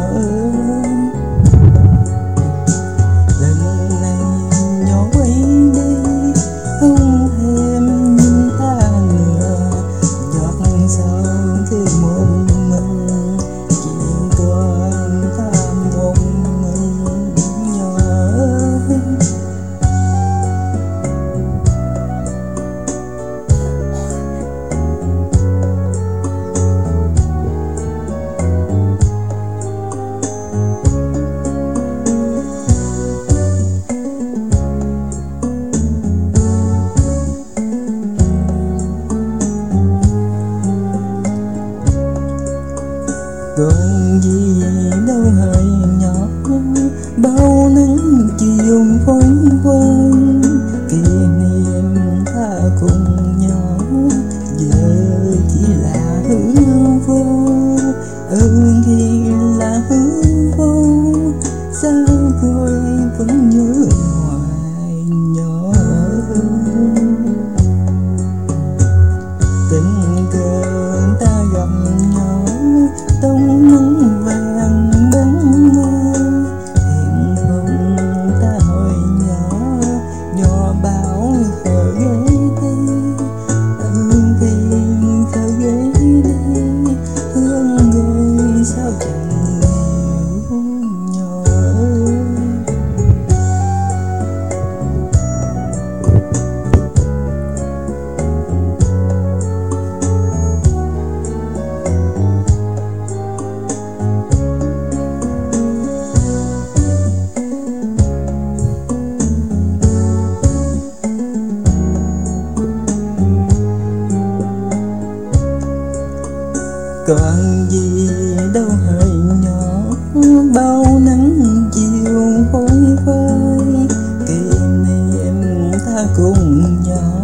Oh. còn gì đâu hay. Còn gì đâu hỡi nhỏ, bao nắng chiều phơi phới kỷ niệm ta cùng nhau